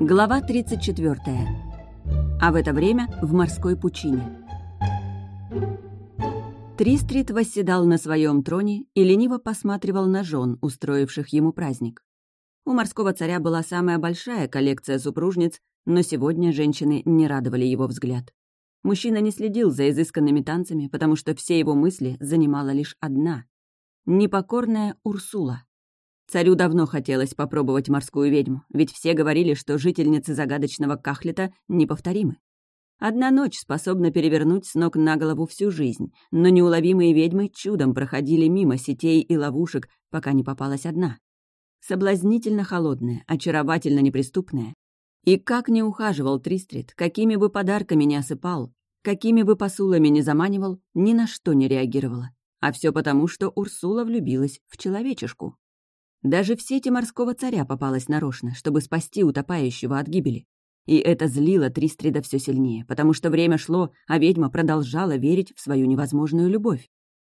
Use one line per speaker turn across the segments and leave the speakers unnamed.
Глава 34. А в это время в морской пучине. Тристрит восседал на своем троне и лениво посматривал на жен, устроивших ему праздник. У морского царя была самая большая коллекция супружниц, но сегодня женщины не радовали его взгляд. Мужчина не следил за изысканными танцами, потому что все его мысли занимала лишь одна — непокорная Урсула. Царю давно хотелось попробовать морскую ведьму, ведь все говорили, что жительницы загадочного Кахлета неповторимы. Одна ночь способна перевернуть с ног на голову всю жизнь, но неуловимые ведьмы чудом проходили мимо сетей и ловушек, пока не попалась одна. Соблазнительно холодная, очаровательно неприступная. И как не ухаживал Тристрит, какими бы подарками не осыпал, какими бы посулами не заманивал, ни на что не реагировала. А все потому, что Урсула влюбилась в человечешку. Даже в сети морского царя попалась нарочно, чтобы спасти утопающего от гибели. И это злило Тристрида все сильнее, потому что время шло, а ведьма продолжала верить в свою невозможную любовь.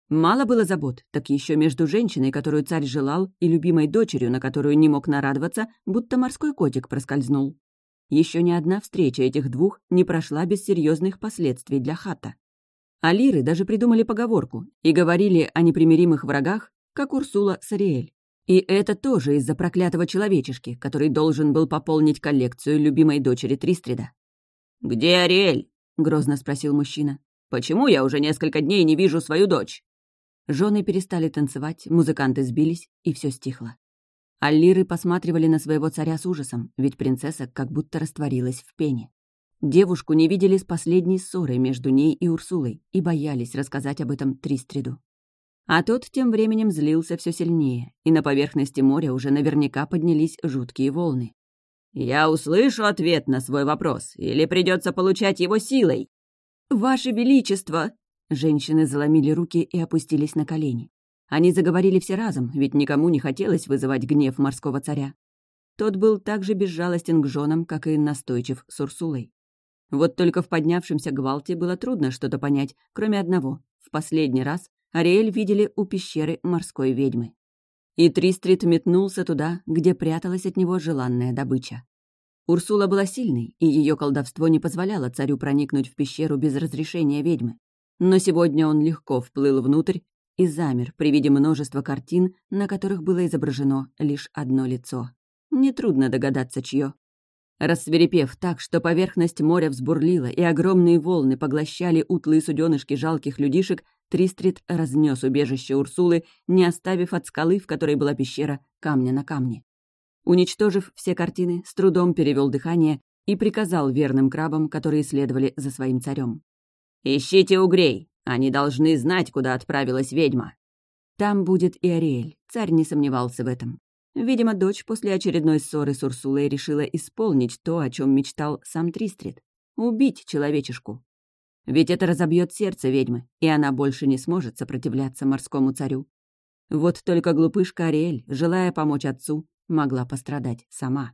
Мало было забот, так еще между женщиной, которую царь желал, и любимой дочерью, на которую не мог нарадоваться, будто морской котик проскользнул. Еще ни одна встреча этих двух не прошла без серьезных последствий для хата. Алиры даже придумали поговорку и говорили о непримиримых врагах, как Урсула с Ариэль. И это тоже из-за проклятого человечешки, который должен был пополнить коллекцию любимой дочери Тристрида.
«Где Ариэль?» — грозно спросил мужчина. «Почему я уже несколько дней не вижу свою дочь?»
Жены перестали танцевать, музыканты сбились, и все стихло. Аллиры посматривали на своего царя с ужасом, ведь принцесса как будто растворилась в пене. Девушку не видели с последней ссорой между ней и Урсулой и боялись рассказать об этом Тристриду. А тот тем временем злился все сильнее, и на поверхности моря уже наверняка поднялись жуткие волны.
«Я услышу ответ на свой вопрос, или придется получать его силой?»
«Ваше Величество!» Женщины заломили руки и опустились на колени. Они заговорили все разом, ведь никому не хотелось вызывать гнев морского царя. Тот был так же безжалостен к женам, как и настойчив с Урсулой. Вот только в поднявшемся гвалте было трудно что-то понять, кроме одного. В последний раз Ариэль видели у пещеры морской ведьмы. И Тристрит метнулся туда, где пряталась от него желанная добыча. Урсула была сильной, и ее колдовство не позволяло царю проникнуть в пещеру без разрешения ведьмы. Но сегодня он легко вплыл внутрь и замер при виде множества картин, на которых было изображено лишь одно лицо. Нетрудно догадаться, чье. Рассверепев так, что поверхность моря взбурлила и огромные волны поглощали утлые суденышки жалких людишек, Тристрит разнес убежище Урсулы, не оставив от скалы, в которой была пещера, камня на камне. Уничтожив все картины, с трудом перевел дыхание и приказал верным крабам, которые следовали за своим царем.
«Ищите угрей! Они должны знать, куда отправилась ведьма!»
Там будет и Ариэль, царь не сомневался в этом. Видимо, дочь после очередной ссоры с Урсулой решила исполнить то, о чем мечтал сам Тристрит — убить человечешку. Ведь это разобьет сердце ведьмы, и она больше не сможет сопротивляться морскому царю. Вот только глупышка Ариэль, желая помочь отцу, могла пострадать сама.